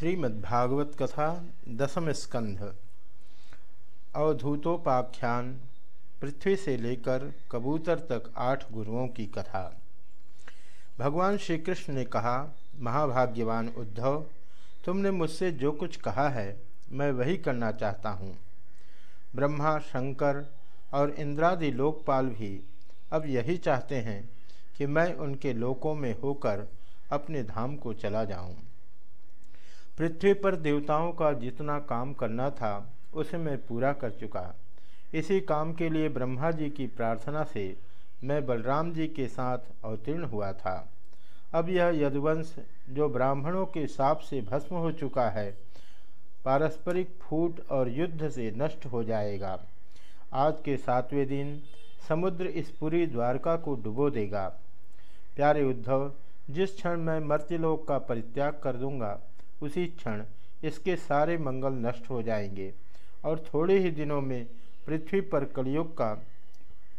श्रीमद्भागवत कथा दसम स्कंध। अवधूतोपाख्यान, पृथ्वी से लेकर कबूतर तक आठ गुरुओं की कथा। भगवान श्री कृष्ण ने कहा, महाभाग्यवान उद्धव, तुमने मुझसे जो कुछ कहा है, मैं वही करना चाहता हूँ। ब्रह्मा, शंकर और इंद्रादि लोकपाल भी अब यही चाहते हैं कि मैं उनके लोकों में होकर अपने धाम को चला जाऊँ। पृथ्वी पर देवताओं का जितना काम करना था, उसे मैं पूरा कर चुका। इसी काम के लिए ब्रह्मा जी की प्रार्थना से मैं बलराम जी के साथ अवतीर्ण हुआ था। अब यह यदुवंश जो ब्राह्मणों के साप से भस्म हो चुका है, पारस्परिक फूट और युद्ध से नष्ट हो जाएगा। आज के सातवें दिन समुद्र इस पूरी द्वारका को डुबो देगा। प्यारे उद्धव, जिस क्षण मैं मर्त्यलोक का परित्याग कर दूँगा उसी क्षण इसके सारे मंगल नष्ट हो जाएँगे। और थोड़े ही दिनों में पृथ्वी पर कलयुग का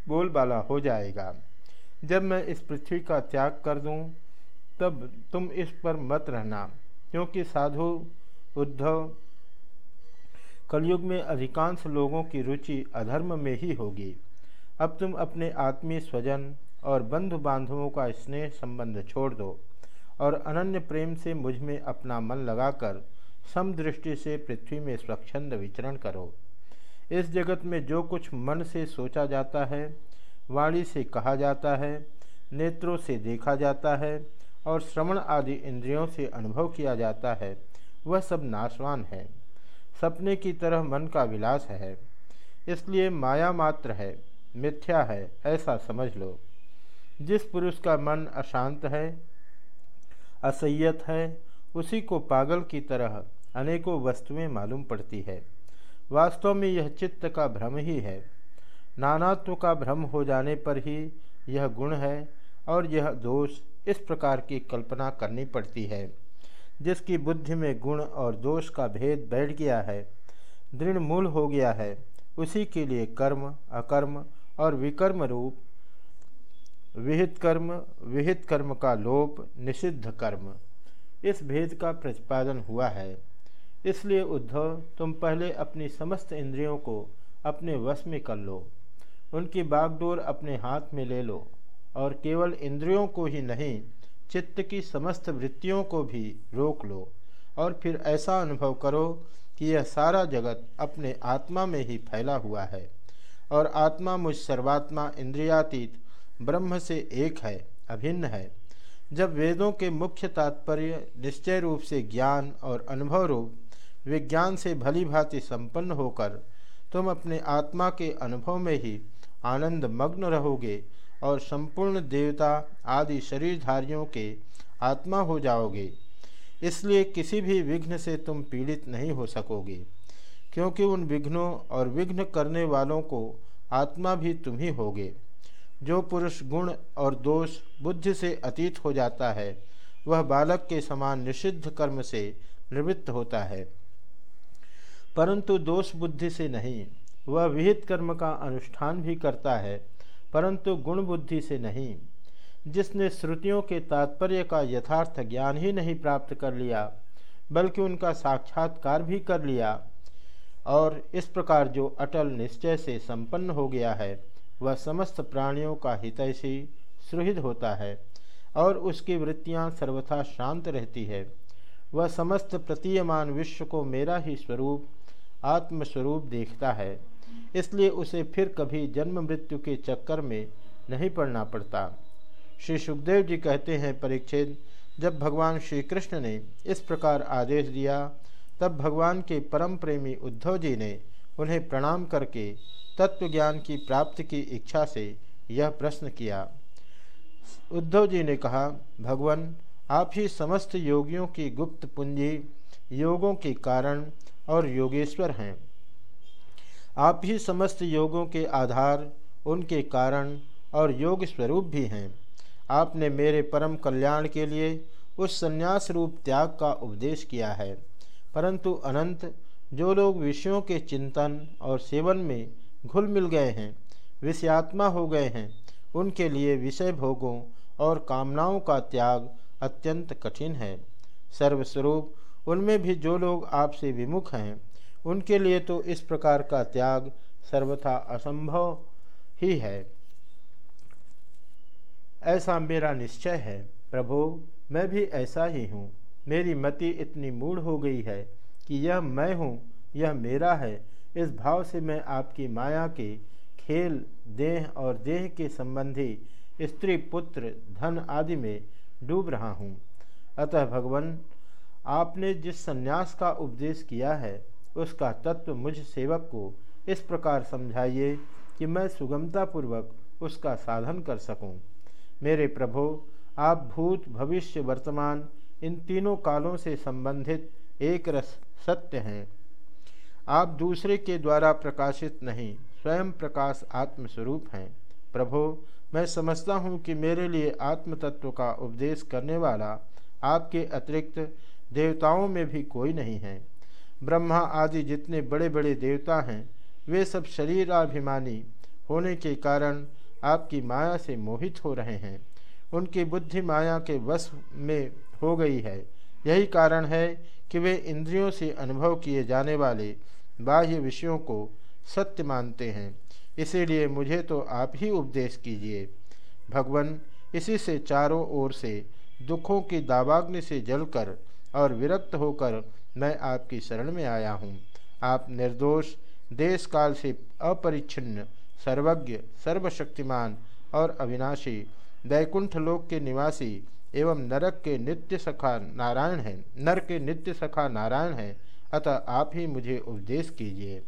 बोलबाला हो जाएगा। जब मैं इस पृथ्वी का त्याग कर दूँ, तब तुम इस पर मत रहना क्योंकि साधु उद्धव कलयुग में अधिकांश लोगों की रुचि अधर्म में ही होगी। अब तुम अपने आत्मीय स्वजन और बंधु बांधवों का स्नेह संबंध छोड़ दो। और अनन्य प्रेम से मुझमें अपना मन लगाकर समदृष्टि से पृथ्वी में स्वच्छंद विचरण करो। इस जगत में जो कुछ मन से सोचा जाता है, वाणी से कहा जाता है, नेत्रों से देखा जाता है और श्रवण आदि इंद्रियों से अनुभव किया जाता है, वह सब नाशवान है। सपने की तरह मन का विलास है। इसलिए माया मात्र है, मिथ्या है, ऐसा समझ लो। जिस पुरुष का मन अशांत है असह्यत है। उसी को पागल की तरह अनेकों वस्तुएँ मालूम पड़ती है। वास्तव में यह चित्त का भ्रम ही है। नानात्व का भ्रम हो जाने पर ही यह गुण है और यह दोष इस प्रकार की कल्पना करनी पड़ती है, जिसकी बुद्धि में गुण और दोष का भेद बैठ गया है। दृढ़ मूल हो गया है। उसी के लिए कर्म, अकर्म और विकर्म रूप विहित कर्म विहित कर्म का लोप, निषिद्ध कर्म। इस भेद का प्रतिपादन हुआ है। इसलिए उद्धव, तुम पहले अपनी समस्त इंद्रियों को अपने वश में कर लो। उनकी बागडोर अपने हाथ में ले लो और केवल इंद्रियों को ही नहीं, चित्त की समस्त वृत्तियों को भी रोक लो और फिर ऐसा अनुभव करो कि यह सारा जगत अपने आत्मा में ही फैला हुआ है और आत्मा मुझ सर्वात्मा इंद्रियातीत ब्रह्म से एक है, अभिन्न है। जब वेदों के मुख्य तात्पर्य निश्चय रूप से ज्ञान और अनुभव रूप विज्ञान से भली भांति संपन्न होकर तुम अपने आत्मा के अनुभव में ही आनंद मग्न रहोगे और संपूर्ण देवता आदि शरीरधारियों के आत्मा हो जाओगे। इसलिए किसी भी विघ्न से तुम पीड़ित नहीं हो सकोगे, क्योंकि उन विघ्नों और विघ्न करने वालों को आत्मा भी तुम ही होगे। जो पुरुष गुण और दोष बुद्धि से अतीत हो जाता है, वह बालक के समान निषिद्ध कर्म से निवृत्त होता है। परंतु दोष बुद्धि से नहीं, वह विहित कर्म का अनुष्ठान भी करता है, परंतु गुण बुद्धि से नहीं। जिसने श्रुतियों के तात्पर्य का यथार्थ ज्ञान ही नहीं प्राप्त कर लिया, बल्कि उनका साक्षात्कार भी कर लिया, और इस प्रकार जो अटल निश्चय से संपन्न हो गया है वह समस्त प्राणियों का हितैषी सुहृद होता है और उसकी वृत्तियाँ सर्वथा शांत रहती है। वह समस्त प्रतीयमान विश्व को मेरा ही स्वरूप, आत्मस्वरूप देखता है। इसलिए उसे फिर कभी जन्म मृत्यु के चक्कर में नहीं पड़ना पड़ता। श्री सुखदेव जी कहते हैं, परीक्षित, जब भगवान श्री कृष्ण ने इस प्रकार आदेश दिया, तब भगवान के परम प्रेमी उद्धव जी ने उन्हें प्रणाम करके तत्व ज्ञान की प्राप्ति की इच्छा से यह प्रश्न किया। उद्धव जी ने कहा, भगवान, आप ही समस्त योगियों की गुप्त पूंजी, योगों के कारण और योगेश्वर हैं। आप ही समस्त योगों के आधार, उनके कारण और योग स्वरूप भी हैं। आपने मेरे परम कल्याण के लिए उस संन्यास रूप त्याग का उपदेश किया है। परंतु अनंत जो लोग विषयों के चिंतन और सेवन में घुल मिल गए हैं, विषयात्मा हो गए हैं, उनके लिए विषय भोगों और कामनाओं का त्याग अत्यंत कठिन है। सर्वस्वरूप, उनमें भी जो लोग आपसे विमुख हैं, उनके लिए तो इस प्रकार का त्याग सर्वथा असंभव ही है। ऐसा मेरा निश्चय है, प्रभो, मैं भी ऐसा ही हूँ। मेरी मति इतनी मूढ़ हो गई है कि यह मैं हूँ, यह मेरा है इस भाव से मैं आपकी माया के खेल, देह और देह के संबंधी स्त्री, पुत्र, धन आदि में डूब रहा हूँ अतः भगवान, आपने जिस संन्यास का उपदेश किया है, उसका तत्व मुझ सेवक को इस प्रकार समझाइए कि मैं सुगमतापूर्वक उसका साधन कर सकूँ। मेरे प्रभो, आप भूत, भविष्य, वर्तमान इन तीनों कालों से संबंधित एक रस सत्य हैं। आप दूसरे के द्वारा प्रकाशित नहीं, स्वयं प्रकाश आत्मस्वरूप हैं। प्रभो, मैं समझता हूँ कि मेरे लिए आत्म तत्व का उपदेश करने वाला आपके अतिरिक्त देवताओं में भी कोई नहीं है। ब्रह्मा आदि जितने बड़े बड़े देवता हैं, वे सब शरीराभिमानी होने के कारण आपकी माया से मोहित हो रहे हैं। उनकी बुद्धि माया के वश में हो गई है। यही कारण है कि वे इंद्रियों से अनुभव किए जाने वाले बाह्य विषयों को सत्य मानते हैं। इसीलिए मुझे तो आप ही उपदेश कीजिए। भगवान, इसी से चारों ओर से दुखों की दावाग्नि से जलकर और विरक्त होकर मैं आपकी शरण में आया हूँ। आप निर्दोष देश काल से अपरिच्छिन्न, सर्वज्ञ, सर्वशक्तिमान और अविनाशी वैकुंठ लोक के निवासी एवं नरक के नित्य सखा नारायण हैं। नर के नित्य सखा नारायण हैं। अतः आप ही मुझे उपदेश कीजिए।